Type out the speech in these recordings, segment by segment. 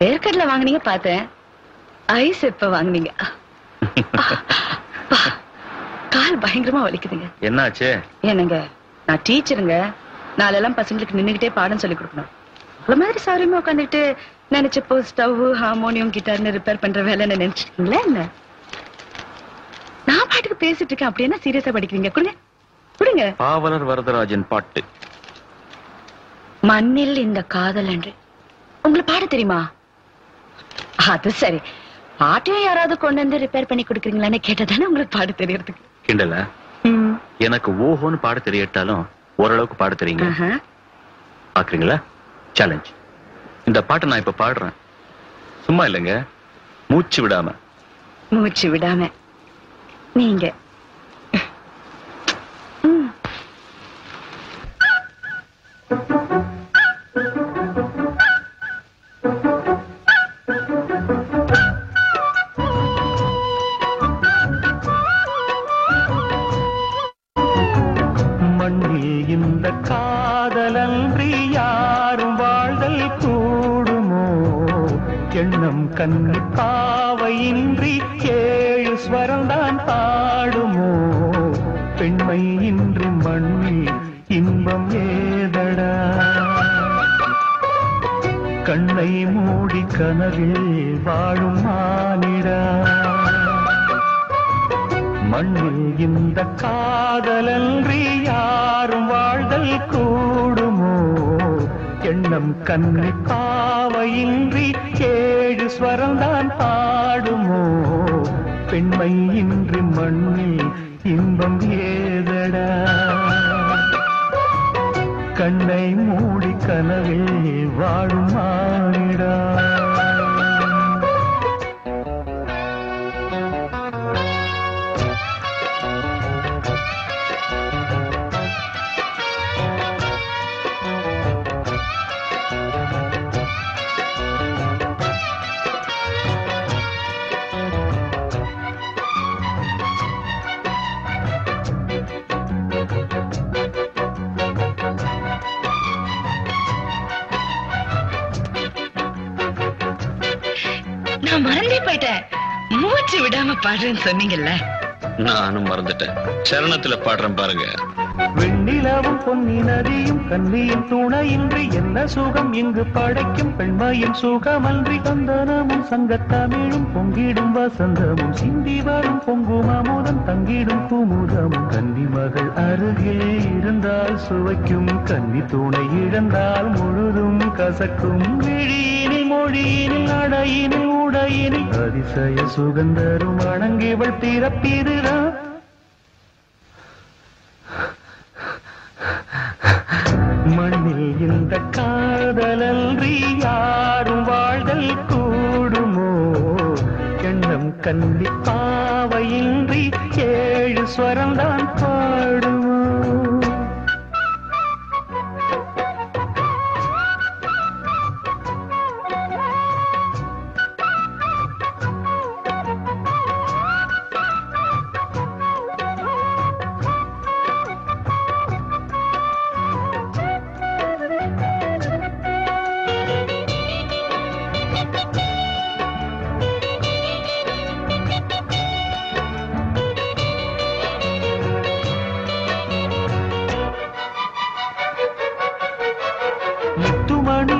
வேர்க்கடலை வாங்குனீங்க பார்த்தேன். ஐஸ் எப்ப வாங்குனீங்க? கால் பயங்கரமா வலிக்குதுங்க. என்னாச்சு? என்னங்க நான் டீச்சருங்க. நாளெல்லாம் பசங்களுக்கு நின்னுகிட்டே பாடம் சொல்லி கொடுக்கணும். உங்கள மாதிரி சாரியமா உட்காந்துட்டு நினைச்சப்போ ஸ்டவ் ஹார்மோனியம் கிட்டார்னு ரிப்பேர் பண்ற வேலைன்னு நினைச்சிருக்கீங்களா என்ன? நான் பாட்டுக்கு பேசிட்டு இருக்கேன். அப்படி என்ன சீரியஸா படிக்கிறீங்க? கொடுங்க. கொடுங்க. பாவலர் வரதராஜன் பாட்டு. மண்ணில் இந்த காதல் என்று உங்களுக்கு பாட தெரியுமா? அது சரி. பாட்டையும் யாராவது கொண்டு வந்து ரிப்பேர் பண்ணி கொடுக்குறீங்களான்னு கேட்டதானே உங்களுக்கு பாட தெரியறதுக்கு. கிண்டல. எனக்கு ஓஹோன்னு பாட தெரியட்டாலும் ஓரளவுக்கு பாட தெரியுங்க. பாக்குறீங்களா? சேலஞ்ச் இந்த பாட்டை நான் இப்ப பாடுறேன். சும்மா இல்லைங்க. மூச்சு விடாம. மூச்சு விடாம. நீங்க. இந்த காதலன்றி யாரும் வாழ்தல் கூடுமோ? எண்ணம் கண்ணு பாவையின்றி ஏழு ஸ்வரம்தான் பாடுமோ? பெண்மை இன்றி மண்ணில் இன்பம் ஏதடா? கண்ணை மூடி கனவில் வாழும் மானிடா? மண்ணில் இந்த காதலன்றி யாரும் வாழ்தல் கூடுமோ? எண்ணம் கண்ணி பாவையின்றி ஏழு ஸ்வரம்தான் பாடுமோ? பெண்மை இன்றி மண்ணில் இன்பம் ஏதடா? கண்ணை மூடி கனவில் வாழும் மானிடா? நான் மறந்தே போயிட்டேன். மூச்சு விடாம பாடுறேன்னு சொன்னீங்கல்ல. நானும் மறந்துட்டேன். சரணத்துல பாடுறேன் பாருங்க. வெண்ணிலவும் பொன்னி நதியும் கண்ணியின் துணையின்றி என்ன சுகம்? இங்கு படைக்கும் பெண்மையின் சுகமன்றி சந்தனமும் சங்கத்தமிழும் பொங்கிடும் வசந்தமும் சிந்தி வரும் பொங்கும் அமுதம் தங்கிடும் குமுதமும். கன்னி மகள் அருகில் இருந்தால் சுவைக்கும் கன்னி துணை இழந்தால் முழுதும் கசக்கும். விழியினில் மொழியினில் அடையினில் உடையினில் அதிசய சுகந்தரும் வணங்கிவள் பிறப்பிதுதான் கண்டி பாவையின்றி ஏழு ஸ்வரந்த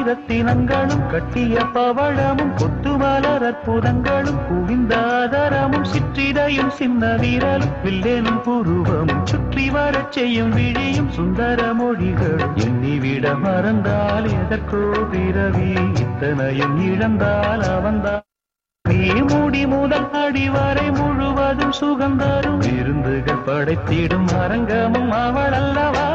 ஆயிரத்தினங்களும் கட்டிய பவழமும் கொத்து மலர் அற்புதங்களும் குவிந்தாதரமும் சிற்றிடையும் சின்ன வீரலும் வில்லேனும் புருவமும் சுற்றி வரச் செய்யும் விழியும் சுந்தர மொழிகளும். எண்ணிவிட மறந்தால் எதற்கோ பிறவி இத்தனையும் இழந்தால் அவன்தான். நீ மூடி முதல் அடிவரை முழுவதும் சுகந்தரும் விருந்துகள் படைத்திடும் அரங்கமும் அவள் அல்லவா?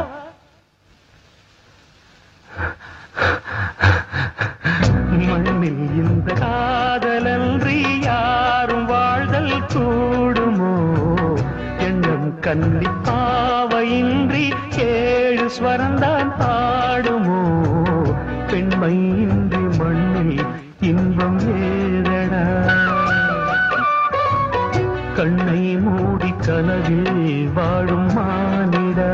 எண்ணம் ஏழு ஸ்வரந்தான் பாடுமோ? பெண்மையின்றி மண்ணில் இன்பம் ஏதடா? கண்ணை மூடி கனவில் வாழும் மானிடா?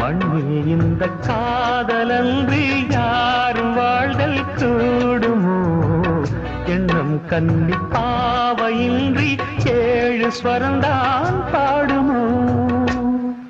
மண்ணில் இந்த காதலன்றி யாரும் வாழ்தல் கன்னி பாவையின்றி ஏழு ஸ்வரந்தான் பாடுமோ?